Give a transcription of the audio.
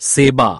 सेबा।